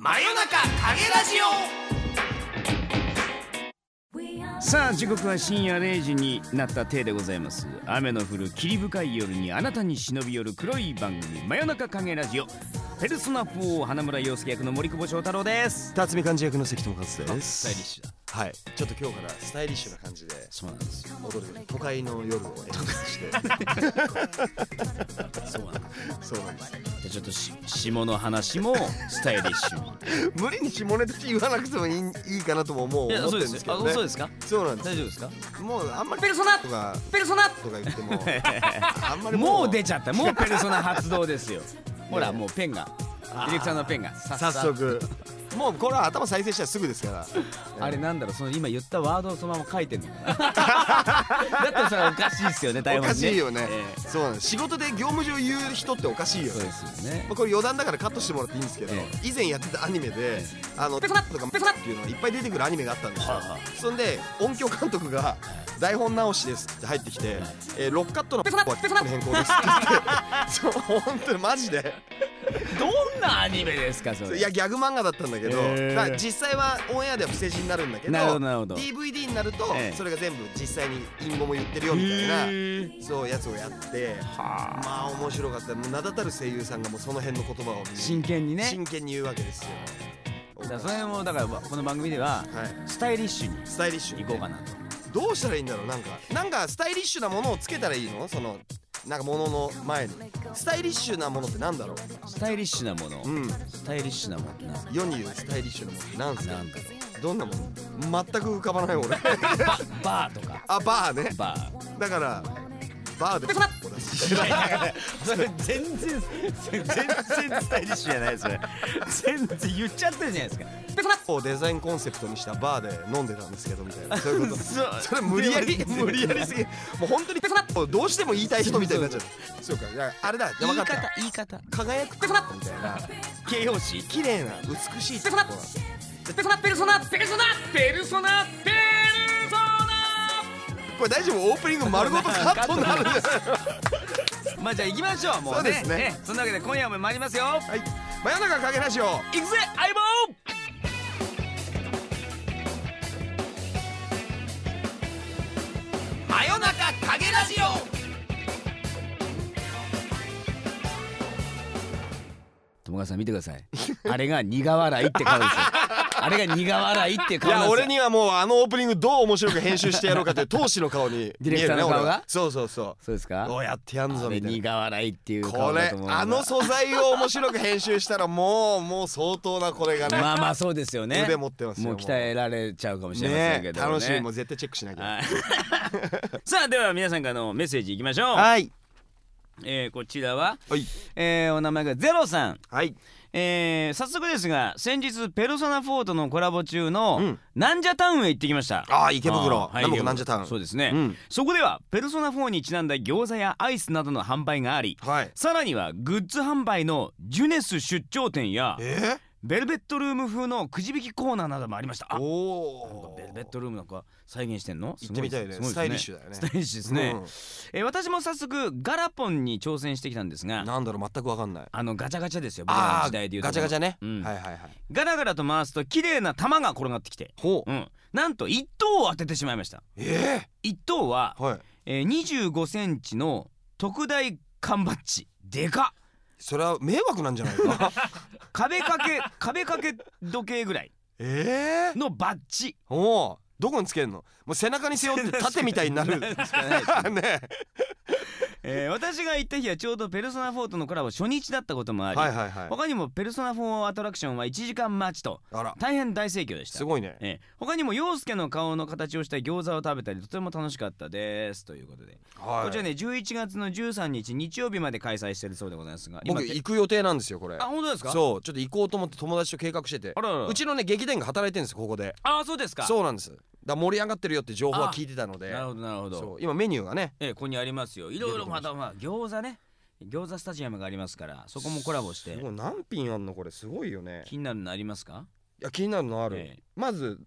真夜中影ラジオ。さあ時刻は深夜0時になった体でございます。雨の降る霧深い夜にあなたに忍び寄る黒い番組真夜中影ラジオ。ペルソナ4花村洋介役の森久保祥太郎です。辰巳漢字役の関智和です。スタイリッシュだはい。ちょっと今日からスタイリッシュな感じでそうなんです。よ踊る都会の夜を演出して。そうなんですそうなんですじゃあちょっとし下の話もスタイリッシュに。無理に下ネタ言わなくてもいいいいかなとももう思ってるんですけどね。そうですか？そうなんです。大丈夫ですか？もうあんまりペルソナ！とかペルソナとか言っても あんまりもう出ちゃった。もうペルソナ発動ですよ。ほらもうペンが。ディレクターのペンが。さっさ早速もうこれは頭再生したらすぐですから。あれなんだろうその今言ったワードをそのまま書いてんのかな。だってそれおかしいっすよね台お本にかしいよね。えそうなんです。仕事で業務上言う人っておかしいよね。えそうですよね。まあこれ余談だからカットしてもらっていいんですけど、え以前やってたアニメで「あのペソナッとかペソナっていうのがいっぱい出てくるアニメがあったんですよ、そんで音響監督が「台本直しです」って入ってきて「えー、6カットのペソナッ。変更です」って言って。そう本当にマジで どんなアニメですかそれ？いやギャグ漫画だったんだけど、へー。実際はオンエアでは不正字になるんだけどなるほどなるほど。DVD になるとええ。それが全部実際に隠語も言ってるよみたいなへえそうやつをやってはまあ面白かった。もう名だたる声優さんがもうその辺の言葉を真剣にね。真剣に言うわけですよ。だからそれもだからこの番組でははい。スタイリッシュにスタイリッシュに行こうかなと。どうしたらいいんだろう？なんかなんかスタイリッシュなものをつけたらいいの？そのなんかものの前に。スタイリッシュなものってなんだろスタイリッシュなもの。ううん。スタイリッシュなものってな世に言うスタイリッシュなものってなんすかなんだろどんなもの全く浮かばない俺。うババーとか。あバーね。バー。だからバーでそれ全然全然スタイリッシュじゃないですよ全然言っちゃってるじゃないですかをデザインコンセプトにしたバーで飲んでたんですけどみたいなそういうことそそれ無理やり無理やりすぎもう本当にどうしても言いたい人みたいになっちゃうそうかいやあれだ言い方言い方輝くみたいな形容詞綺麗な美しいってことはペルソナペルソナペルソナペルソナペルソナこれ大丈夫？オープニング丸ごとカットになる。んですまあじゃあ行きましょう。もうね。そうですね。そんなわけで今夜も参りますよ。はい。真夜中かけラジオ行くぜ相棒！真夜中影ラジオ友川さん見てください。あれが苦笑いって顔ですよあれが苦笑いっていう顔なんですよ。俺にはもうあのオープニングどう面白く編集してやろうかという闘志の顔にディレクターの顔が？そうそうそそうですか？うどうやってやんぞみたいな。苦笑いっていうこ顔だれと思うなあの素材を面白く編集したらもうもう相当なこれがねまあまあそうですよね。腕持ってますよもう。鍛えられちゃうかもしれませんけどね。楽しみもう絶対チェックしなきゃ。はい。さあでは皆さんからのメッセージいきましょう、はい。えーこちらは、はい。えーお名前がゼロさん。はいえー早速ですが先日ペルソナ4とのコラボ中の、うん。なんじゃタウンへ行ってきました。ああ池袋。はい南北なんじゃタウン。そうですね、うん。そこではペルソナ4にちなんだ餃子やアイスなどの販売がありはい。さらにはグッズ販売のジュネス出張店やえベルベットルーム風のくじ引きコーナーなどもありました。あー、なんかおベルベットルームなんか再現してんの行ってみたいね。スタイリッシュだよね。スタイリッシュですね、えー私も早速ガラポンに挑戦してきたんですがうんなんだろう全くわかんない。あのガチャガチャですよ。僕らのあ時代でいうとガチャガチャね、うん。はいはいはい。ガラガラと回すと綺麗な玉が転がってきて、ほう。うん、なんと1等を当ててしまいました。え1等は、えはい。えー、25センチの特大缶バッジ。でかっそれは迷惑なんじゃないか？壁掛け壁掛け時計ぐらい。ええのバッジ。おおどこにつけるの？もう背中に背負って盾みたいになる。ね ええー私が行った日はちょうどペルソナ4とのコラボ初日だったこともあり、はいはいはい。他にもペルソナ4アトラクションは1時間待ちと。あら。大変大盛況でした。すごいね。えー他にも陽介の顔の形をした餃子を食べたりとても楽しかったです。ということで、はい。こちらね11月の13日日曜日まで開催してるそうでございますがて僕行く予定なんですよこれ。あ本当ですか？そう。ちょっと行こうと思って友達と計画してて。あららら。うちのね劇団員が働いてるんですここで。あそうですか。そうなんです。だ盛り上がってるよって情報は聞いてたので。なるほどなるほど。そう。今メニューがね。えーここにありますよいろいろまた。まあ餃子ね。餃子スタジアムがありますからそこもコラボして。すごい何品あんのこれ。すごいよね。気になるのありますか？いや気になるのある、ええ。まず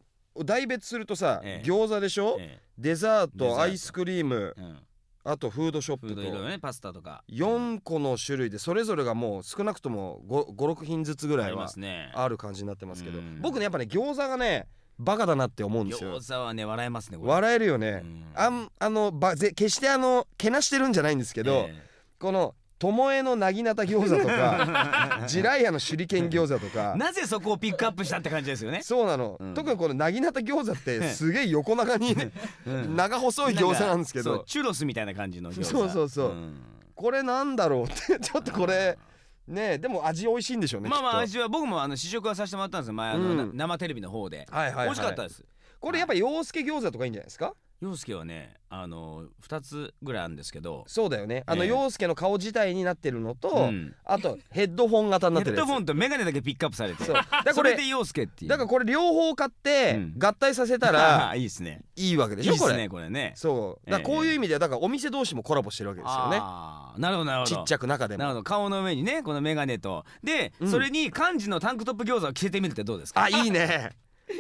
代別するとさ、ええ。餃子でしょ、えデザーデザート。トアイスクリームーうん。あとフードショップフードいろいろとねパスタとか。4個の種類でそれぞれがもう少なくとも56品ずつぐらいはすね。ある感じになってますけど。うん。僕ねやっぱね餃子がねバカだなって思うんですよ。餃子はね笑えますね笑えるよね。うん。あんあのばぜ決してあのけなしてるんじゃないんですけど、えこの巴のなぎなた餃子とか ジライアの手裏剣餃子とえか。なぜそこをピックアップしたって感じですよね。そうなの、うん。特にこのなぎなた餃子ってすげえ横長に うん。長細い餃子なんですけど。チュロスみたいな感じの餃子。そうそうそうん。これなんだろうってちょっとこれねでも味美味しいんでしょうねまあまあ味は僕もあの試食はさせてもらったんですよ前あの、うん。な生テレビの方で、はいはいはい。美味しかったです。これやっぱ洋介餃子とかいいんじゃないですか？洋介はねあの2つぐらいあるんですけど。そうだよね。あのええ。洋介の顔自体になってるのと、うん。あとヘッドフォン型になってるやつ。ヘッドフォンとメガネだけピックアップされてそう。だからこれそれで洋介っていう。だからこれ両方買ってうん。合体させたら いいですね。いいわけでいいですしょこれ。ねこれね。そう。だからこういう意味ではだからお店同士もコラボしてるわけですよね。ああなるほどなるほど。ちっちゃく中でも。なるほど。顔の上にねこのメガネと。で、うん。それに漢字のタンクトップ餃子を着せてみるってどうですか？あいいね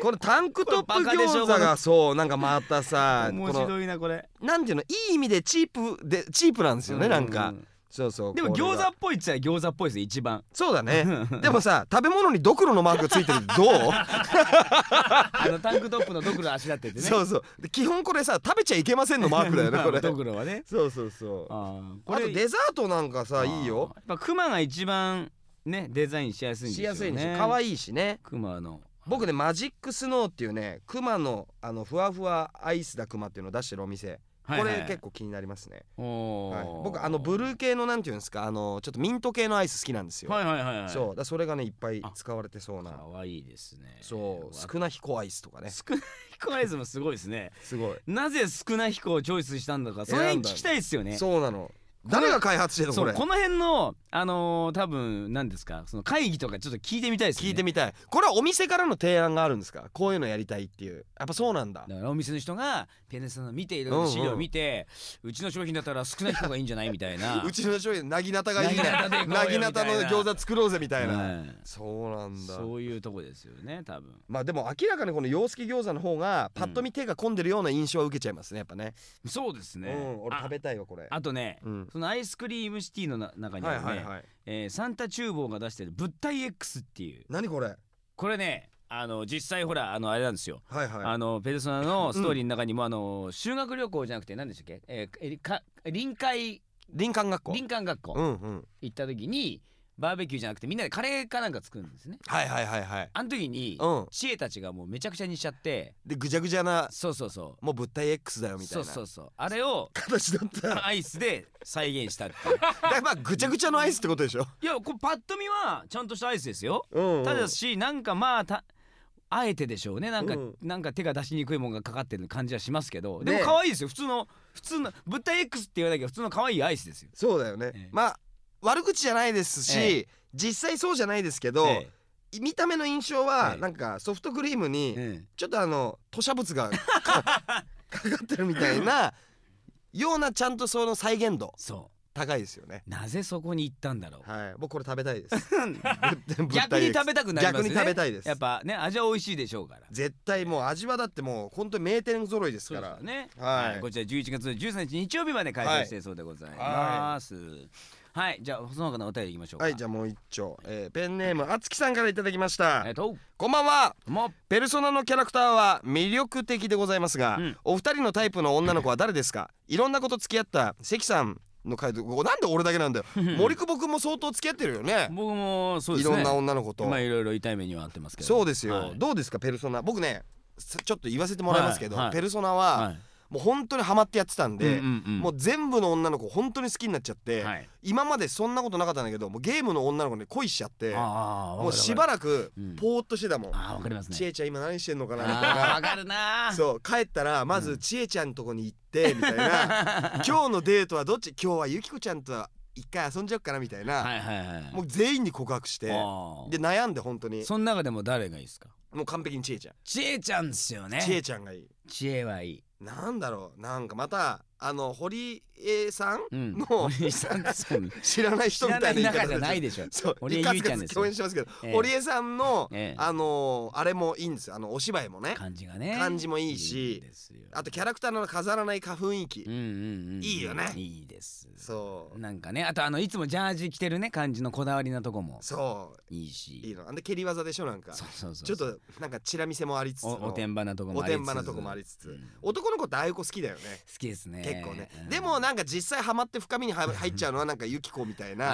このタンクトップ餃子がそうなんかまたさこ面の白いなこれ。なんていうのいい意味でチープでチープなんですよねなんか。うそうそうでも餃子っぽいっちゃ餃子っぽいです一番。そうだね。でもさ食べ物にドクロのマークがついてるどう？あのタンクトップのドクロあしらっててね。そうそう。で基本これさ食べちゃいけませんのマークだよねこれ。ドクロはね。そうそうそう。あーあとデザートなんかさいいよ。やっぱクマが一番ねデザインしやすいんですしよね。やすいんですよ。可愛いしね。クマの僕ねマジックスノーっていうねクマのあのふわふわアイスだクマっていうのを出してるお店。これ結構気になりますね、構はい、僕あのブルー系のなんていうんですか？あのちょっとミント系のアイス好きなんですよ、はいはいはいはい。そう。だそれがねいっぱい使われてそうな。かわいいですね。そう。少少な彦アイスとかね。少ない彦アイスもすごいですね。すごい。なぜ少ない彦をチョイスしたんだかその辺聞きたいですよね。そうなの誰が開発してるのこれ？この辺のあのー多分何ですか？その会議とかちょっと聞いてみたいですね。聞いてみたい。これはお店からの提案があるんですか？こういうのやりたいっていう。やっぱそうなんだ。だからお店の人がペネスの見ていろいろ資料を見て、うちの商品だったら少ない人がいいんじゃないみたいな。うちの醤油なぎなたがいいね。なぎなたの餃子作ろうぜみたいな、はい。そうなんだ。そういうとこですよね多分。まあでも明らかにこの洋介餃子の方がパッと見手が込んでるような印象は受けちゃいますねやっぱね。そうですね、うん俺あ食べたいわこれ。あとね、うん。そのアイスクリームシティのな中にはいはいはい。えーサンタ厨房が出してる物体 X っていう。何これ？これねあの実際ほらあのあれなんですよ、はいはい。あのペルソナのストーリーの中にも、あの修学旅行じゃなくて何でしたっけ、えーえか臨海。林間学校。林間学校。うんうん。行った時にバーベキューじゃなくてみんなでカレーかなんか作るんですね。はいはいはいはい。あの時に、うん。知恵たちがもうめちゃくちゃにしちゃって。でぐちゃぐちゃなそうそうそう。もう物体 X だよみたいな。そうそうそう。あれを形だった。アイスで再現したって だまあぐちゃぐちゃのアイスってことでしょ。いやこれパッと見はちゃんとしたアイスですよ。うんうん。ただしなんかまあたあえてでしょうね。なんか、うん。なんか手が出しにくいものがかかってる感じはしますけど。ね。でも可愛いですよ。普通の普通の物体 X って言わなきゃ普通の可愛いアイスですよ。そうだよね、ええ。まあ悪口じゃないですし、え実際そうじゃないですけど、え見た目の印象はええ。なんかソフトクリームにええ。ちょっとあの吐砂物が かかってるみたいなようなちゃんとその再現度。そ高いですよね。うなぜそこに行ったんだろう？はい。僕これ食べ たいです。逆に食べたくなりますね。逆に食べたいです。やっぱね味は美味しいでしょうから。絶対もう味はだってもう本当に名店揃いですから。ですよね。はい。こちら11月13日日曜日まで開催してそうでございます。はい。じゃあその他のお便りいきましょうか。はいじゃあもう一丁、えーペンネームあつきさんからいただきました、えっとこんばんは。もうペルソナのキャラクターは魅力的でございますが、うん。お二人のタイプの女の子は誰ですか？いろんなこと付き合った関さんの回答。なんで俺だけなんだよ。森久保君も相当付き合ってるよね。僕もそうですね。いろんな女の子と、まあいろいろ痛い目にはあってますけど。そうですよ、はい。どうですか？ペルソナ。僕ねさちょっと言わせてもらいますけど、はい。はい。ペルソナは、はいもう本当にハマってやってたんで、うんうんうん。もう全部の女の子本当に好きになっちゃって、はい。今までそんなことなかったんだけどもうゲームの女の子に恋しちゃってもうしばららくうん。ポーっとしてたもん、ああわかりますね。ちえちゃん今何してんのかな？みたいあーなわかるな そう帰ったらまずちえちゃんのとこに行ってみたいな。今日のデートはどっち？今日はゆきこちゃんと一回遊んじゃおうかなみたいな、はいはいはいもう全員に告白してで悩んで本当に。その中でも誰がいいですか？もう完璧にちえちゃん。ちえちゃんですよね。ちえちゃんがいい。知恵はいいなんだろう。なんかまたあの堀江さんうん。の、堀江さん 知らない人みたいな言い方じゃないでしょ。そう。堀江ちゃんです。よ共演してますけど、ええ。堀江さんの、ええ。あのーあれもいいんですよ。あのお芝居もね。感じがね。感じもいいしあとキャラクターの飾らないか雰囲気、いいよね。いいです。そう。なんかねあとあのいつもジャージ着てるね感じのこだわりなとこも。そう。いいし。いいの。あんで蹴り技でしょなんか。そうそうそうちょっとなんかチラ見せもありつつの。おおてんばなとこもおありつつ。男の子ってああいう子好きだよね。好きですね結構ね、うん。でもなんか実際ハマって深みには入っちゃうのはなんかユキコみたいな、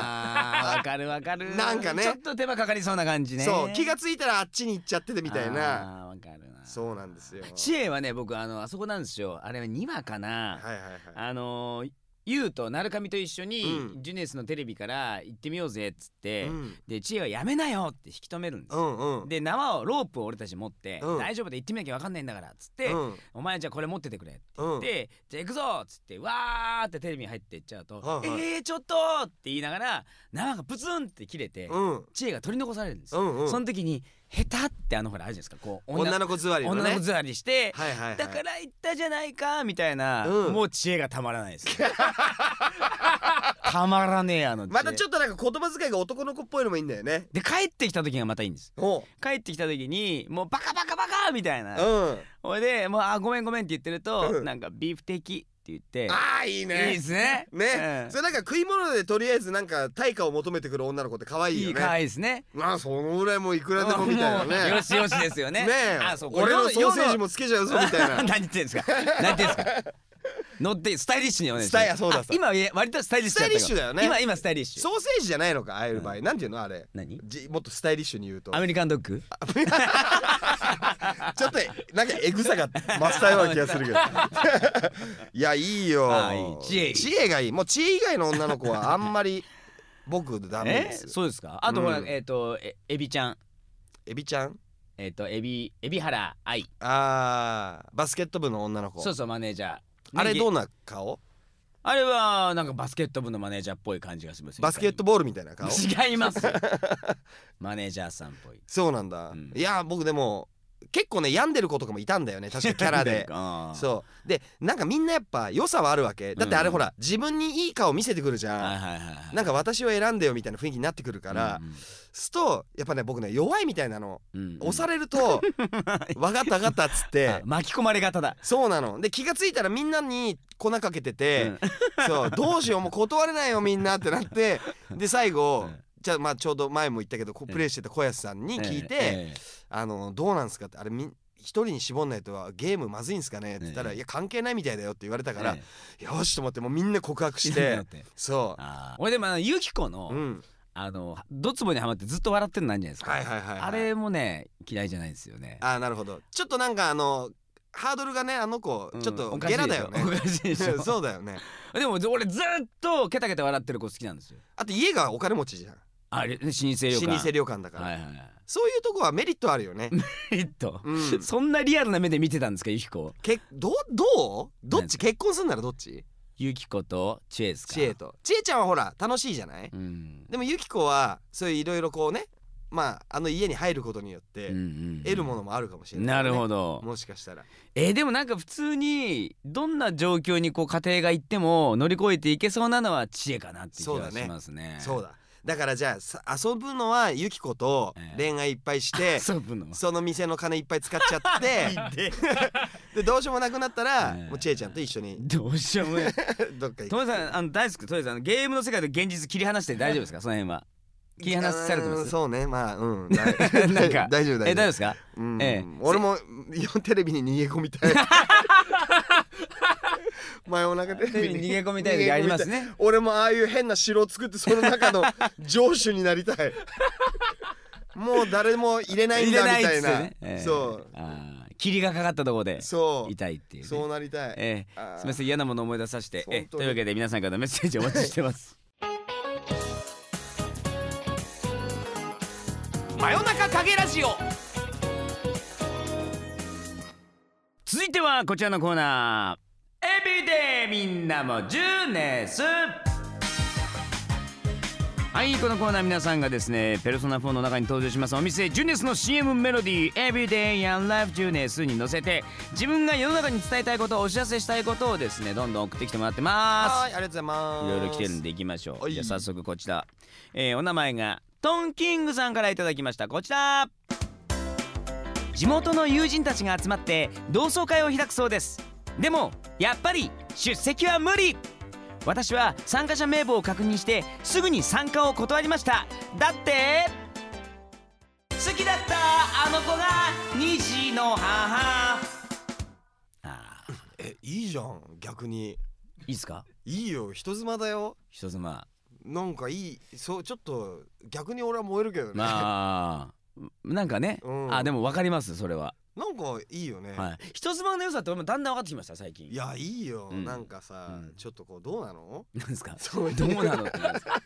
わかるわかる。なんかね。ちょっと手間かかりそうな感じね。そう気がついたらあっちに行っちゃっててみたいな。わかるな。そうなんですよ。知恵はね僕あのあそこなんですよ。あれは2話かな、はいはいはい。あのーゆうと鳴上と一緒に、うん。ジュネスのテレビから行ってみようぜっつって、うん。で知恵はやめなよって引き止めるんです。うよ、んうん。で縄をロープを俺たち持って、うん。大丈夫で行ってみなきゃ分かんないんだからっつって、うん。お前じゃあこれ持っててくれってうん。で、じゃあ行くぞっつってわーってテレビに入っていっちゃうと「はいはい。えー、ちょっと!」って言いながら縄がプツンって切れて、うん。知恵が取り残されるんですよ、うんうん。その時に「下手」ってあのほらあるじゃないですか。こう女の子座りのね。女の子座りして、はいはいはい。だから言ったじゃないかみたいな、うん。もう知恵がたまらないです。たまらねえあのまたちょっとなんか言葉遣いが男の子っぽいのもいいんだよね。で帰ってきた時がまたいいんです。帰ってきた時にもうバカバカバカみたいな。うん。ほいでもうあごめんごめんって言ってると、うん。なんかビーフ的。って言って。ああいいね。いいですね。ね、うん。それなんか食い物でとりあえずなんか対価を求めてくる女の子って可愛いよね。いい可愛いですね。まあそのぐらいもういくらでもみたいなね。よしよしですよね。ねえ。あそう俺のソーセージもつけちゃうぞみたいな。何言ってんですか？何言ってんですか？乗ってスタイリッシュにお願いします。スタイあそうだそう今割とスタイリッシュったスタイリッシュだよね。今今スタイリッシュ。ソーセージじゃないのかああいう場合、なんていうのあれ？何？じもっとスタイリッシュに言うと。アメリカンドッグ？ちょっとなんかエグさが増したような気がするけど。いやいいよ。知恵。知恵がいい。もう知恵以外の女の子はあんまり僕ダメえです。そうですか？あとほら、うん。えっ、とえエビちゃん。エビちゃん？えっ、とエビエビ原愛。あーバスケット部の女の子。そうそうマネージャー。ねあれどんな顔？あれはなんかバスケット部のマネージャーっぽい感じがしますよバスケットボールみたいな顔？違いますよ。マネージャーさんっぽい。そうなんだ、うん。いや僕でも結構ね病んでる子とかもいたんだよね。確かキャラで。そう。でなんかみんなやっぱ良さはあるわけ。だってあれうんほら自分にいい顔見せてくるじゃん、はいはいなんか私を選んでよみたいな雰囲気になってくるから、すとやっぱね僕ね弱いみたいなの、うんうん。押されると「分かった分かった」っつっあて巻き込まれ方だ。そうなの。で気がついたらみんなに粉かけてて、そうどうしようもう断れないよみんなってなってで最後、うん。じゃあまあちょうど前も言ったけどプレイしてた小安さんに聞いて「えええあのどうなんすか?」って「あれみ一人に絞んないとはゲームまずいんすかね?」って言ったら「ええ。いや関係ないみたいだよ」って言われたえからえ「よし」と思ってもうみんな告白しえて。そあー。俺でもあのユキコの、ううん。あのドツボにはまってずっと笑ってるのなんじゃないですか、はいはいはいはい。あれもね嫌いじゃないんですよね。あーなるほど。ちょっとなんかあのハードルがねあの子うんちょっとゲラだよね、おかしいでしょ。そうだよね。でも俺ずっとケタケタ笑ってる子好きなんですよあと家がお金持ちじゃんあれ老舗旅館老舗旅館だから、はいはいはいそういうとこはメリットあるよね。えっと、うん。そんなリアルな目で見てたんですかユキコ。けどどう？どっち？結婚すんならどっち？ユキコとチエですか。知恵と。知恵ちゃんはほら楽しいじゃない、うん。でもゆき子はそういういろいろこうねまああの家に入ることによってうんうん得るものもあるかもしれない、なるほど。どもしかしたら。えーでもなんか普通にどんな状況にこう家庭が行っても乗り越えていけそうなのは知恵かなっていう気がそうだね。しますね。そうだだからじゃあさ遊ぶのはゆき子とええ。恋愛いっぱいして、遊ぶのその店の金いっぱい使っちゃってで どうしようもなくなったら、ええ。もうちえちゃんと一緒に。どうしようもない。どっかトモさんあの大好きトモさんゲームの世界と現実切り離して大丈夫ですか？その辺は。切り離されてます？うんそうねまあうん。だなんか大丈夫大丈夫。え大丈夫ですか？うん。ええ。俺もテレビに逃げ込みたい真夜中テレビに逃げ込みたい。時ありますね。俺もああいう変な城を作ってその中の 城主になりたい。もう誰も入れないんだみたいな、ね。ええ。そう。あー霧がかかったところでそう。痛いっていうね。そうなりたい、えー。すみません嫌なものを思い出させて。え本当に。というわけで皆さんからのメッセージお待ちしてます。真夜中影ラジオ。続いてはこちらのコーナーエビデイみんなもジュネス。はいこのコーナー皆さんがですねペルソナ4の中に登場します。お店ジュネスの CM メロディー Everyday and Life ジュネスに乗せて自分が世の中に伝えたいことお知らせしたいことをですねどんどん送ってきてもらってます。はいありがとうございます。いろいろ来てるんでいきましょはい。うじゃあ早速こちら、えーお名前がトンキングさんからいただきました。こちら。地元の友人たちが集まって同窓会を開くそうですでもやっぱり出席は無理。私は参加者名簿を確認してすぐに参加を断りました。だって好きだったあの子が虹の母。あー。えいいじゃん逆に。いいっすか？いいよ人妻だよ。人妻。なんかいいそうちょっと逆に俺は燃えるけどね、まあなんかね、うん。あでも分かりますそれは、なんかいいよね、はい、人妻の良さって俺もだんだん分かってきました最近。い、やいいよ、うん。なんかさ、うん。ちょっとこうどうなの？なんですか？そうどうなの？ってなんですか、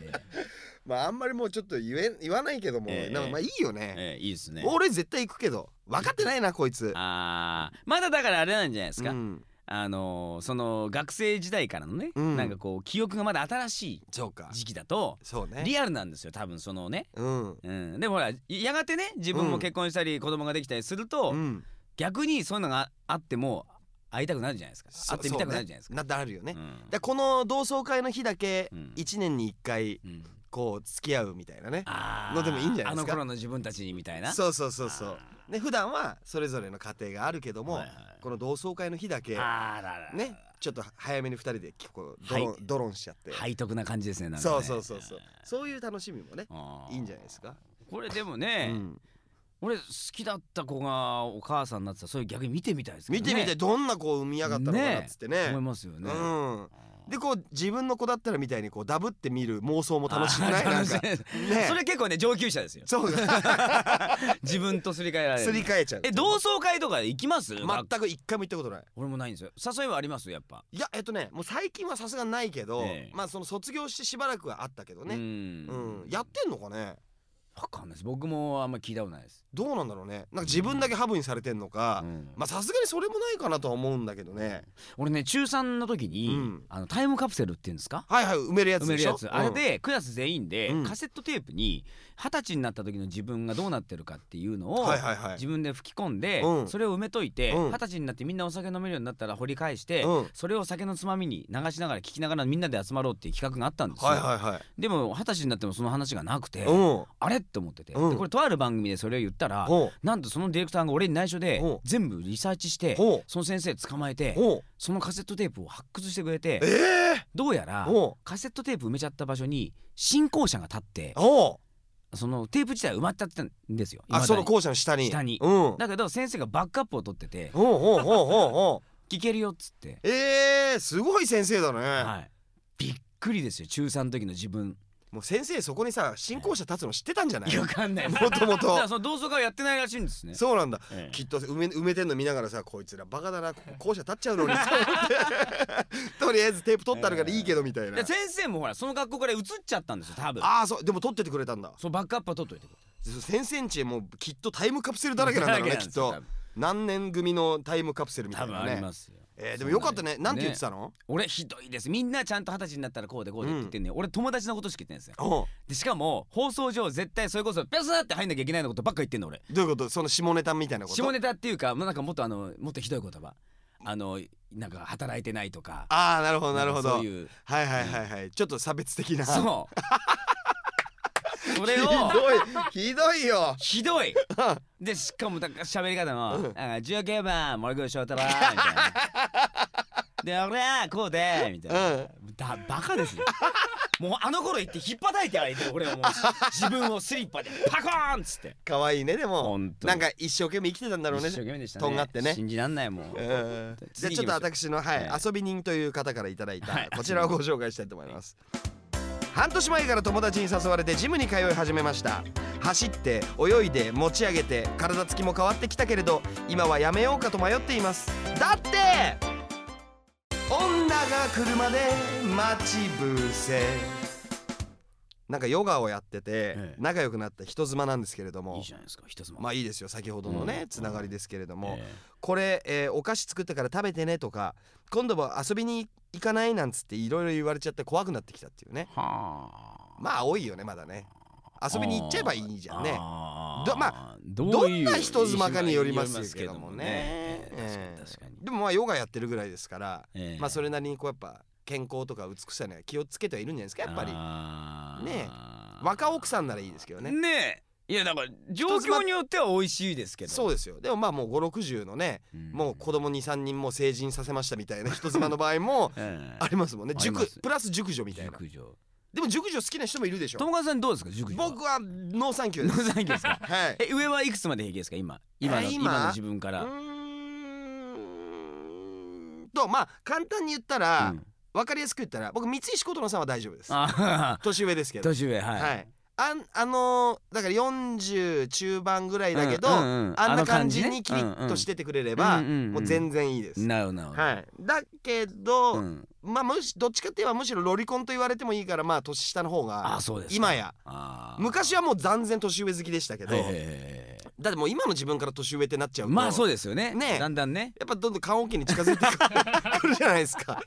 え まああんまりもうちょっと言え言わないけども、ええ。なんかまあいいよね、えええいいですね。俺絶対行くけど分かってないなこいつ。あー。まだだからあれなんじゃないですか、うん、あのーその学生時代からのね、うん。なんかこう記憶がまだ新しい時期だとそうね。リアルなんですよ多分そのね、うん。うん、でもほらやがてね自分も結婚したり子供ができたりすると、うん。逆にそういうのがあっても会いたくなるじゃないですか。そ会ってみたくなるじゃないですか。ね。なってあるよね、うん。でこの同窓会の日だけうん。1年に1回うん。こう付き合うみたいなね、のでもいいんじゃないですか。あの頃の自分たちにみたいな。そうそうそうそう。あね普段はそれぞれの家庭があるけども、はいはい。この同窓会の日だけねちょっと早めに2人でこうドロン、はいドロンしちゃって、背徳な感じですねね。そうそうそうそう。そういう楽しみもねいいんじゃないですか、これでもうね、ん、俺好きだった子がお母さんになってたらそういう逆に見てみたいですけどね。見てみてどんな子を産みやがったのかなっつってね。思いますよね、うんでこう自分の子だったらみたいにこうダブって見る妄想も楽しくない？なんか。ね。それ結構ね上級者ですよ。そう。だ 自分とすり替えられる。すり替えちゃう。え同窓会とか行きます、全く一回も行ったことない。俺もないんですよ。誘いはあります？やっぱ。いやえっとねもう最近はさすがにないけど、ええ。まあその卒業してしばらくはあったけどうねん。うん、やってんのかね？わかんないです。僕もあんまり聞いたことないです、どうなんだろうね。なんか自分だけハブにされてんのか、うん。まあさすがにそれもないかなとは思うんだけどね。俺ね中3の時に、うん。あのタイムカプセルっていうんですか？はいはい埋めるやつでしょ？埋めるやつ、あれでクラス全員でうん。カセットテープに二十歳になった時の自分がどうなってるかっていうのをはいはいはい。自分で吹き込んでうん。それを埋めといてうん。二十歳になってみんなお酒飲めるようになったら掘り返してうん。それを酒のつまみに流しながら聞きながらみんなで集まろうっていう企画があったんですよ、はいはいはい。でも二十歳になってもその話がなくてうん。あれって思ってて。でうん。これとある番組でそれを言ったらほなんとそのディレクターが俺に内緒でう。ん全部リサーチしてほその先生捕まえてうほう。そのカセットテープを発掘してくれてええどうやらほカセットテープ埋めちゃった場所に新校舎が立ってうほう。そのテープ自体埋まっちゃってたんですよ。あ未だに。その校舎の下に。下に。うん。だけど先生がバックアップを取っててほうほうほうほうほう聞けるよっつって。えー、すごい先生だね、はい。びっくりですよ中3の時の自分もう先生そこにさ新校舎立つの知ってたんじゃない？いやわかんない。もともと。その同窓会はやってないらしいんですね。そうなんだ。ええ。きっと埋め埋めてんの見ながらさこいつらバカだな校舎立っちゃうのに。とりあえずテープ取ってあるからいいけどみたいな。で先生もほらその学校から移っちゃったんですよ多分。ああそうでも取っててくれたんだ。そうバックアップは取っといてくれ先生んちもうきっとタイムカプセルだらけなんだろうねきっと。何年組のタイムカプセルみた多分多分あいなねりますよえー、でもよかったね。なんて言ってたの、俺ひどいです。みんなちゃんと二十歳になったらこうでこうでって言ってんね、俺友達のことしか言ってんですよ。でしかも放送上絶対それこそペスって入んなきゃいけないのことばっか言ってんの俺。どういうこと？その下ネタみたいなこと？下ネタっていうかなんかもっとあのもっとひどい言葉。あのなんか働いてないとか。ああなるほどなるほど。そういう。はいはいはいはい、ちょっと差別的な。そう それを。ひどい。ひどいよ。ひどい。でしかもだ喋り方もうん「あ19番森口翔太郎」みたいな。で俺はこうでみたいな、うん。だバカですよもうあの頃言って引っ叩いてあげて俺はもう。自分をスリッパでパコーンっつって。可愛いねでも。なんか一生懸命生きてたんだろうね。一生懸命でしたね。とんがってね。信じらんないもん。うん。じゃあ次ちょっと私の、はいはい。遊び人という方からいただいはい。たこちらをご紹介したいと思います、半年前から友達に誘われてジムに通い始めました。走って泳いで持ち上げて体つきも変わってきたけれど今はやめようかと迷っています。だって!女が来るまで待ち伏せ。なんかヨガをやっててええ。仲良くなった人妻なんですけれども。いいじゃないですか人妻。まあいいですよ先ほどのねうん。つながりですけれども、えこれ、えーお菓子作ったから食べてねとか今度は遊びに行かないなんつっていろいろ言われちゃって怖くなってきたっていうね。まあ多いよねまだね。遊びに行っちゃえばいいじゃんね。あー。どまどどんな人妻かによりますけどもね。でもまあヨガやってるぐらいですから、ええ。まあそれなりにこうやっぱ健康とか美しさには気をつけてはいるんじゃないですかやっぱり。あー。ね若奥さんならいいですけどね。ねえいやだから状況によっては美味しいですけど。そうですよ。でもまあもう560のね、うん。もう子供23人もう成人させましたみたいな人妻の場合も ええ。ありますもんね。熟あります。プラス熟女みたいな。熟女。でも熟女好きな人もいるでしょ。友川さんどうですか？熟女僕はノーサンキューです。ノーサンキューですか？はい。え上はいくつまで平気ですか？今。今のえ今？今の自分かうらーんとまあ簡単に言ったら、うん。分かりやすく言ったら僕三石琴乃さんは大丈夫です。あ年上ですけど。年上はい。はいあんあのーだから40中盤ぐらいだけど、うんうんうん。あんな感感じにキリッとしててくれれば、うんうんうんもう全然いいです、なるほどなるほど。はい、だけど、うん。まあむしどっちかって言えばむしろロリコンと言われてもいいからまあ年下の方があそうですか今や。あー。昔はもう断然年上好きでしたけど、はいはいはいはいだってもう今の自分から年上ってなっちゃうとまあそうですよね。ねだんだんね。やっぱどんどん棺桶に近づいてくる じゃないですか。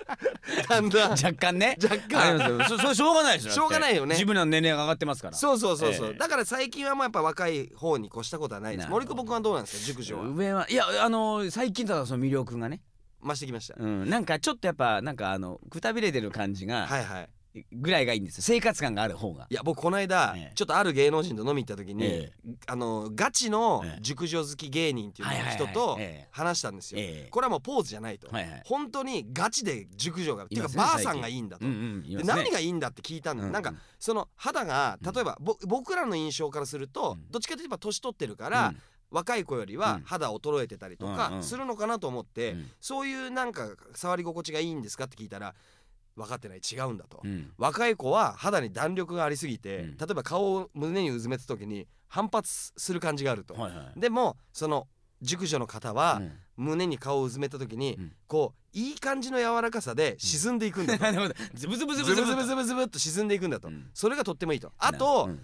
だんだん。若干ね。若干。ありますよ。そそれしょうがないですよしょうがないよね。自分の年齢が上がってますからそうそうそうそう、ええ。だから最近はもうやっぱ若い方に越したことはないです。森久保君はどうなんですか？熟女は。上はいやあの最近だとその魅力がね。増してきました、うん。なんかちょっとやっぱなんかあのくたびれてる感じがはいはいぐらいがいいんですよ。生活感がある方が。いや僕この間、ええ。ちょっとある芸能人と飲み行った時に、えあのガチのええ。熟女好き芸人っていう人とええ。話したんですよ、ええ。これはもうポーズじゃないと、はいはい。本当にガチで熟女がっていうかいますねばあさんがいいんだと、うんうんいでますね。何がいいんだって聞いたんだ、うん。なんかその肌が例えば、ぼ僕らの印象からすると、うん。どっちかといえば年取ってるから、うん。若い子よりうん。は肌衰えてたりとうんうんかするのかなと思って、うん。そういうなんか触り心地がいいんですかって聞いたら分かってない違うんだと、うん。若い子は肌に弾力がありすぎて、うん。例えば顔を胸にうずめた時に反発する感じがあると、はいはいでもその熟女の方はうん。胸に顔をうずめた時に、うん。こういい感じの柔らかさで沈んでいくんだと、なるほどズブズブズズブズブブズブズブズブっと沈んでいくんだと、うん。それがとってもいいと。あと、うん。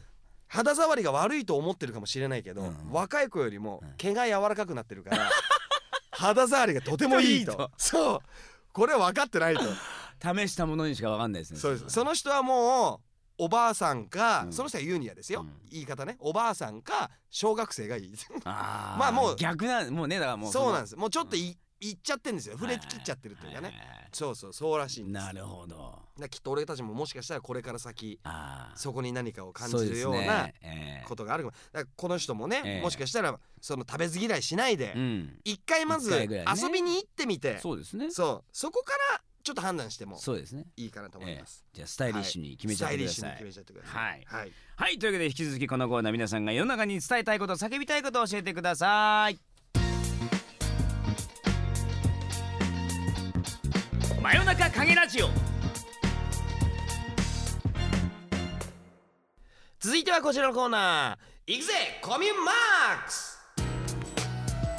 肌触りが悪いと思ってるかもしれないけど、うん。若い子よりもうん。毛が柔らかくなってるから肌触りがとてもいいと。いいと。そう。これは分かってないと試したものにしかわかんないですね。そうです。その人はもうおばあさんか、うん。その人はユーニアですよ、うん。言い方ね。おばあさんか小学生がいい。あー まあもう逆なんもうねだからもうそうなんでですもうちょっといいっちゃってんですよ。触れ切っちゃってるっていうかね。そうそうそうらしいんですなるほど。だからきっと俺たちももしかしたらこれから先そこに何かを感じるようなことがあるかも。だからこの人もね、ええ。もしかしたらその食べず嫌いしないで、うん。一回まず一回ぐらいね。遊びに行ってみて。そうですね。そう。そこからちょっと判断してもそうですね。いいかなと思います、じゃあスタイリッシュに決めちゃってください。スタイリッシュに決めちゃってください。はい。はい、はい。というわけで引き続きこのコーナー皆さんが世の中に伝えたいこと叫びたいことを教えてください。真夜中影ラジオ。続いてはこちらのコーナー。いくぜコミュマックス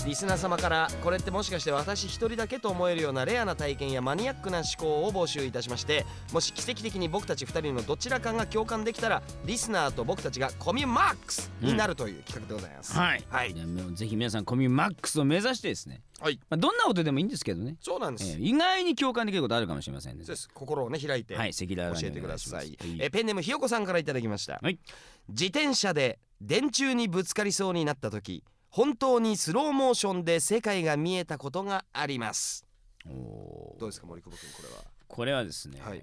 リスナー様からこれってもしかして私一人だけと思えるようなレアな体験やマニアックな思考を募集いたしましてもし奇跡的に僕たち二人のどちらかが共感できたらリスナーと僕たちがコミュマックスになるという企画でございます、はい、はい。じゃあもうぜひ皆さんコミュマックスを目指してですね、はい。まあ、どんなことでもいいんですけどね、そうなんです、えー意外に共感できることあるかもしれませんね。そうです。心をね開いて、はい赤裸々に教えてください。お願しますえペンネームひよこさんからいただきました、はい。自転車で電柱にぶつかりそうになった時本当にスローモーションで世界が見えたことがあります。おー。どうですか森久保君これは？これはですね、はい。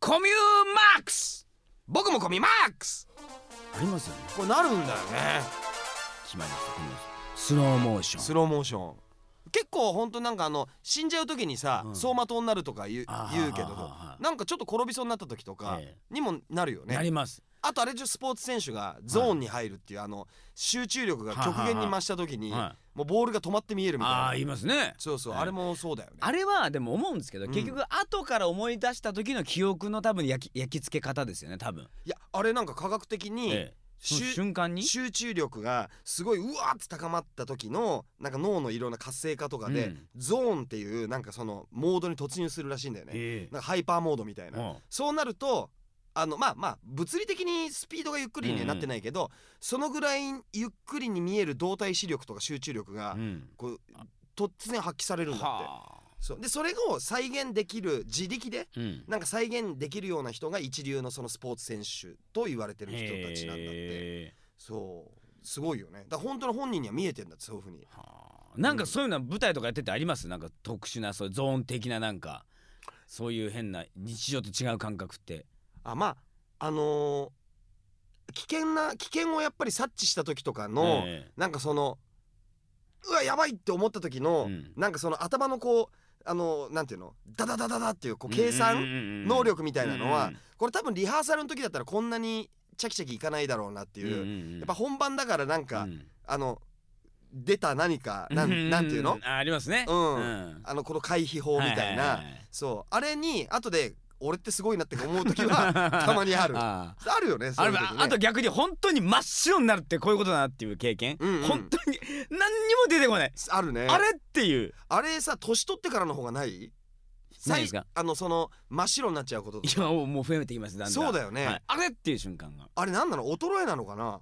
コミュマックス！僕もコミマックス！ありますよね。これなるんだよね。決まりましたスローモーション。スローモーション結構ほんとなんかあの死んじゃう時にさ、うん。走馬灯になるとか言う言うけどなんかちょっと転びそうになった時とかえにもなるよね、なります。あとあれじゃスポーツ選手がゾーンに入るっていう、あの集中力が極限に増した時に、はもうボールが止まって見えるみたいな。ああー言いますね。そうそう、はい。あれもそうだよね。あれはでも思うんですけど、うん。結局後から思い出した時の記憶の多分焼き焼き付け方ですよね多分、いやあれなんか科学的に、ええ瞬間に？集中力がすごいうわーって高まった時のなんか脳のいろんな活性化とかで、うん。ゾーンっていうなんかそのモードに突入するらしいんだよね、えなんかハイパーモードみたいな、うん。そうなるとあのまあまあ物理的にスピードがゆっくりにはなってないけど、そのぐらいゆっくりに見える動体視力とか集中力がうん。こう突然発揮されるんだって。はあそう。でそれを再現できる自力でうん。なんか再現できるような人が一流のそのスポーツ選手と言われてる人たちなんだって。へそう。すごいよね。だ本当の本人には見えてんだってそういうふうに。ーはあ。なんかそういうのは舞台とかやっててあります？なんか特殊なそういうゾーン的ななんかそういう変な日常と違う感覚って。あまああのー危険な危険をやっぱり察知した時とかの、え。なんかそのうわやばいって思った時の、うん。なんかその頭のこうあのなんていうの？ダダダダダっていうこうえ計算能能力みたいなのは、これ多分リハーサルの時だったらこんなにチャキチャキいかないだろうなっていう、やっぱ本番だからなんか、あの出た何かなんなんていうの、あありますね。うん。うん。あのこの回避法みたいな、そう。あれに後で俺ってすごいなって思う時は たまにある。ああ。るよねそあういう時ね。ああと逆に本当に真っ白になるってこういうことだなっていう経験、うんうん。本当に何にも出てこない、あるね。あれっていう。あれさ年取ってからの方がない？ないですか？あのその真っ白になっちゃうこととか。いやもう増えてきますだんだん。そうだよね。はい。あれっていう瞬間が。あれなんなの？衰えなのかな？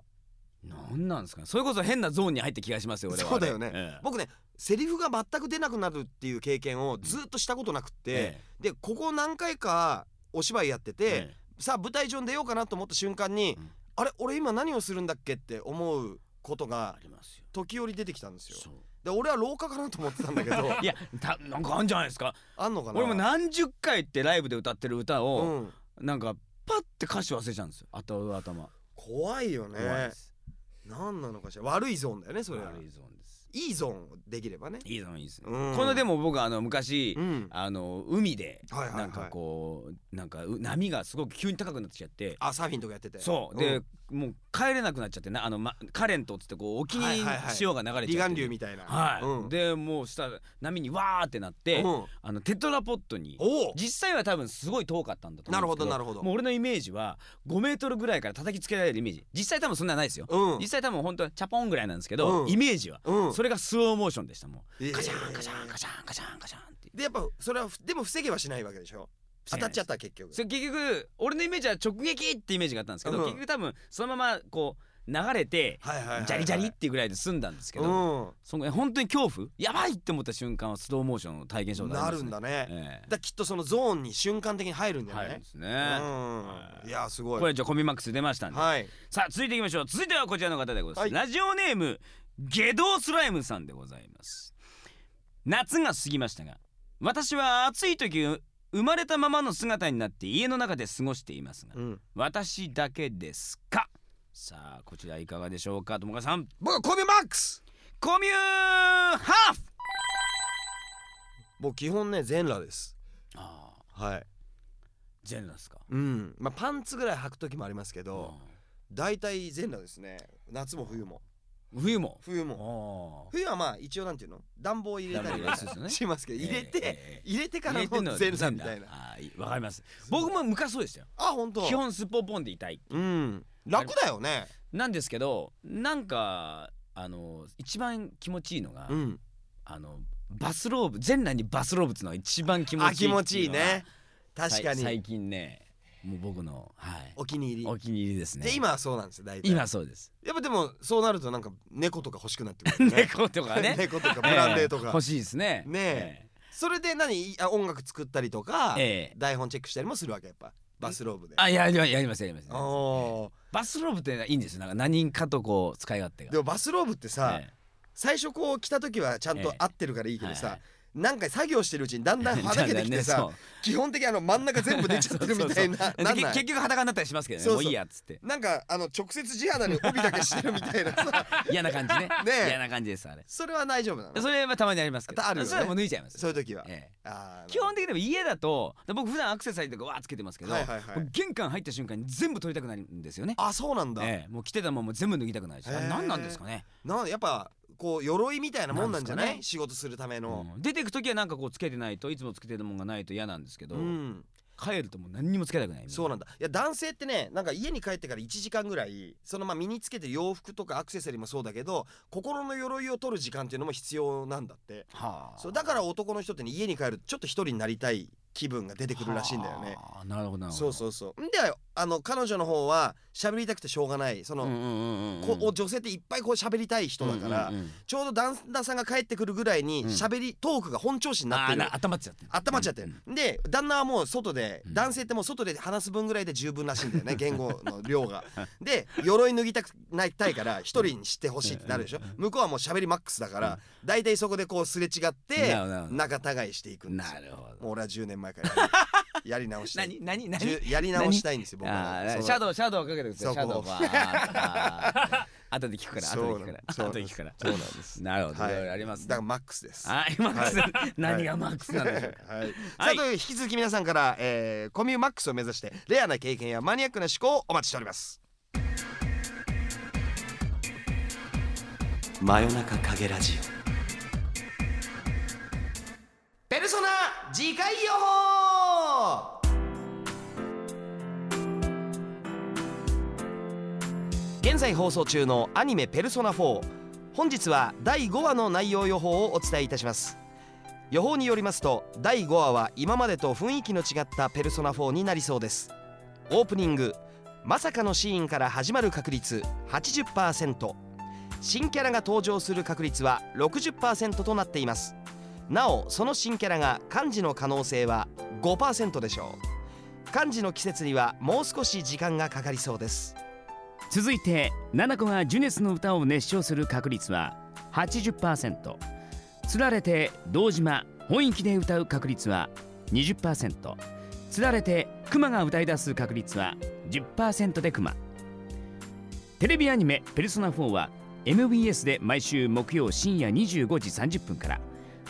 なんなんですか？ねそれこそ変なゾーンに入った気がしますよ俺は。そうだよね。ええ。僕ねセリフが全く出なくなるっていう経験をずっとしたことなくって、えでここ何回かお芝居やってて、ええ。さあ舞台上に出ようかなと思った瞬間に、うん。あれ俺今何をするんだっけって思うことが時折出てきたんですよ。で俺は廊下かなと思ってたんだけど。いやたなんかあんじゃないですか。あんのかな？俺も何十回ってライブで歌ってる歌うを、ん、なんかパッて歌詞忘れちゃうんですよ。頭頭。怖いよね。何なのかしら。悪いゾーンだよねそれは。悪いゾーンいいゾーンできればね。いいゾーンいいですね、うん。このでも僕あの昔、うん。あの海ではいはいはい。なんかこうなんかう波がすごく急に高くなってきちゃって。あサーフィンとかやってて。そう。で、もう帰れなくなっちゃってなあの、ま、カレントっつってこう沖に潮が流れ離ちゃって、岸流みたいな。はい、うん。でもうしたら波にわーってなって、うん。あのテトラポットにおお。実際は多分すごい遠かったんだと思なるうんですけどほどなるほど。もう俺のイメージは5メートルぐらいから叩きつけられるイメージ。実際多分そんなのないですよ、うん。実際多分本当はチャポンぐらいなんですけど、うん。イメージは、うん。それがスローモーションでしたもえー。うカチャンカチャンカチャンカチャンカチャンって。でやっぱそれはでも防げはしないわけでしょ？当たっちゃった結局。それ結局俺のイメージは直撃ってイメージがあったんですけど、うん。結局多分そのままこう流れてジャリジャリっていうぐらいで済んだんですけど、うん。その本当に恐怖？やばいって思った瞬間はスローモーションを体験したことあなるんだね、ええ。だきっとそのゾーンに瞬間的に入るんだよね、はいですね、うん。はいいやすごい。これじゃあコミマックス出ましたんで、はい。さあ続いていきましょう。続いてはこちらの方でござい。ます、はラジオネームゲドスライムさんでございます。夏が過ぎましたが私は暑い時生まれたままの姿になって家の中で過ごしていますがうん。私だけですか？さあこちらいかがでしょうか？友川さん僕はコミマックス。コミューハーフ！僕基本ね全裸です。ああ。はい。全裸ですか？うん。まあパンツぐらい履く時もありますけどあ大体全裸ですね。夏も冬も。あ冬も。冬も。あ冬はまあ一応なんていうの？暖房入れたりはしますけど入れて、ええ入れてからの全裸みたいな。わかります。僕も昔そうでしたよ。あ本当。基本すっぽんぽんでいたいう。ん。楽だよね。なんですけどなんかあの一番気持ちいいのが、うん。あのバスローブ全裸にバスローブっていうのが一番気持ちいいあ気持ちいいね。確かに。最近ねもう僕のはい。お気に入り。お気に入りですね。で今はそうなんですよ大体。今そうです。やっぱでもそうなるとなんか猫とか欲しくなってくるよね。猫とかね。猫とかブランデーとか、ええ欲しいですね。ねえ。それで何あ音楽作ったりとか、ええ。台本チェックしたりもするわけやっぱバスローブで。あやややりますやります。あー。バスローブっていいんですよ。なんか何人かとこう使い勝手が。でもバスローブってさ、え最初こう着た時はちゃんとええ。合ってるからいいけどさ、はいはいなんか作業してるうちにだんだん はだけてきてさ、基本的にあの真ん中全部出ちゃってるみたいな結局裸になったりしますけどね。もういいやっつって。なんかあの直接地肌に帯だけしてるみたいな。さ 嫌な感じね。嫌な感じですあれ。それは大丈夫なの？それはたまにありますけど。あるそれはもう抜いちゃいます。そういう時は、基本的にでも家だと僕普段アクセサリーとかわーつけてますけど、玄関入った瞬間に全部取りたくなるんですよね。あそうなんだ、ええ、もう着てたもんも全部脱ぎたくなるし、何なんですかね。なんやっぱこう鎧みたいなもんなんじゃない？ね仕事するための。うん。出てく時はなんかこうつけてないといつもつけてるもんがないと嫌なんですけど、うん、帰るともう何にもつけたくない。そうなんだ。いや男性ってねなんか家に帰ってから1時間ぐらいそのまあ身につけてる洋服とかアクセサリーもそうだけど心の鎧を取る時間っていうのも必要なんだって。はあ。そうだから男の人ってね家に帰るとちょっと一人になりたい気分が出てくるらしいんだよね。はあなるほどそうそうそう。であの彼女の方は喋りたくてしょうがない。その、うんうんうんうん。こう女性っていっぱいこう喋りたい人だから、うんうんうん。ちょうど旦那さんが帰ってくるぐらいにうん。喋り、トークが本調子になってる。あーな温まっちゃってる。温まっちゃってる、で旦那はもう外で、うん。男性ってもう外で話す分ぐらいで十分らしいんだよね 言語の量が。で鎧脱ぎたくないたいから一人にしてほしいってなるでしょ。向こうはもう喋りマックスだから大体そこでこうすれ違って仲違いしていくんですよ。なるほど。もう俺は10年前から やり直したい。何何何？やり直したいんですよ僕シャドウシャドウかけてください。シャドウは。後で聞くから後で聞くから。そう後で聞くから。そうなんです。なるほど。はい。ありますね。だからマックスです。はい。マックス。は何がマックスなんでしょうか。はい、さはい。あという引き続き皆さんから、えー、コミュマックスを目指してレアな経験やマニアックな思考をお待ちしております。真夜中影ラジオ。ペルソナ次回予報現在放送中のアニメ「ペルソナ4」本日は第5話の内容予報をお伝えいたします。予報によりますと第5話は今までと雰囲気の違った「ペルソナ4」になりそうです。オープニングまさかのシーンから始まる確率80%新キャラが登場する確率は60%となっています。なおその新キャラが漢字の可能性は5%でしょう。漢字の季節にはもう少し時間がかかりそうです。続いて七子がジュネスの歌を熱唱する確率は80%つられて堂島本域で歌う確率は20%つられてクマが歌い出す確率は10%でクマテレビアニメ「ペルソナ4」は MBS で毎週木曜深夜25時30分から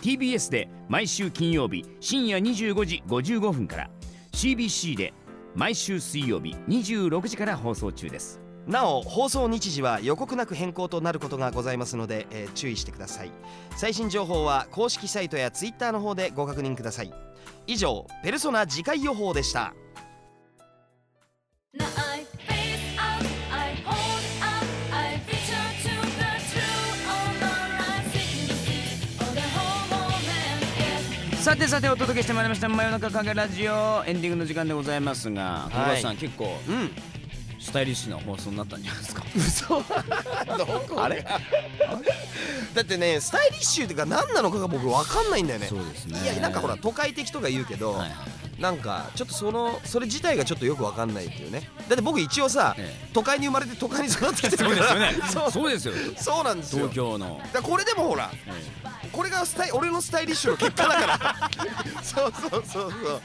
TBS で毎週金曜日深夜25時55分から CBC で毎週水曜日26時から放送中です。なお放送日時は予告なく変更となることがございますので、えー注意してください。最新情報は公式サイトやツイッターの方でご確認ください。以上ペルソナ次回予報でした。さてさてお届けしてまいりました真夜中影ラジオ。エンディングの時間でございますが小林さん、結構うん。スタイリッシュな放送になったんじゃないですか？嘘。ど こあれ？だってねスタイリッシュっていうか何なのかが僕分かんないんだよね。そうですね。いやなんかほら都会的とか言うけど、はいはいなんかちょっとそのそれ自体がちょっとよく分かんないっていうね。だって僕一応さ、え都会に生まれて都会に育ってきてるから。そう そう。ですよ。そうなんですよ。東京の、だこれでもほらえ。これがスタイ俺のスタイリッシュの結果だから。そうそうそうそう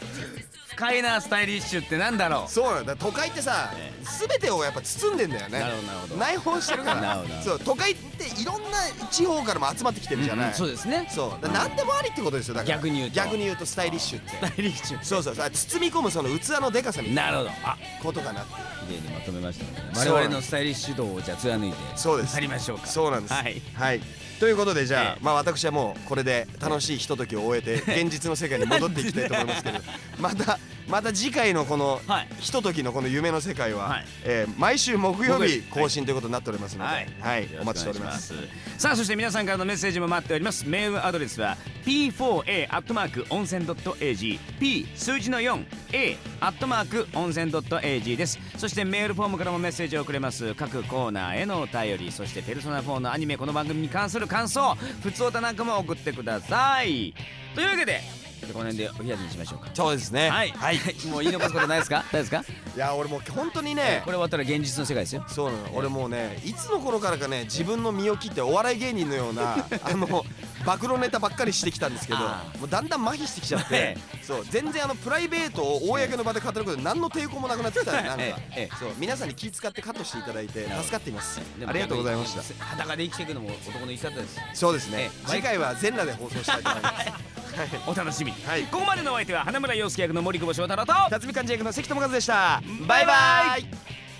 え不快なスタイリッシュってなんだろう？そうなんだ。都会ってさ、え全てをやっぱ包んでんだよね。なるほどなるほど。内包してるかならるほど。そう都会っていろんな地方からも集まってきてるじゃない、うん。そうですね。そう。何でもありってことですよ。だから逆に言うと。逆に言うとスタイリッシュって。スタイリッシュそうそうそう。包み込むその器のでかさみたいな。なるほど。あ。ことかなって綺麗にまとめましたのでそう我々のスタイリッシュ度をじゃあ貫いて。そうです。やりましょうか。そうなんです。はい。はいということでじゃあ、ええ。まあ私はもうこれで楽しいひとときを終えて 現実の世界に戻っていきたいと思いますけどまたまた次回のこのはい。ひとときのこの夢の世界は、はい。えー毎週木曜日更新ということになっておりますので、はい。はい、お待ちしております。さあそして皆さんからのメッセージも待っております。メールアドレスは p4a アットマーク温泉 .ag p 数字の 4a アットマーク温泉 .ag です。そしてメールフォームからもメッセージをくれます。各コーナーへのお便りそしてペルソナ4のアニメこの番組に関する感想普通歌なんかも送ってください。というわけでこの辺でお開きにしましょうか。そうですね。はい、はい、もう言い残すことないですか？ないですか？いや俺もう本当にね。これ終わったら現実の世界ですよ。そうなの。俺もうねいつの頃からかね自分の身を切ってお笑い芸人のようなあの暴露ネタばっかりしてきたんですけどあもうだんだん麻痺してきちゃってえ そう全然あのプライベートを公の場で語ることで何の抵抗もなくなってきたねなんかそう皆さんに気遣ってカットしていただいて助かっています。ありがとうございました。裸で生きていくのも男の生き方です。そうですね。ええ。次回は全裸で放送したいと思います。お楽しみに、はい。ここまでのお相手は花村陽介役の森久保祥太郎と辰巳幹事役の関智和でした。バイバイ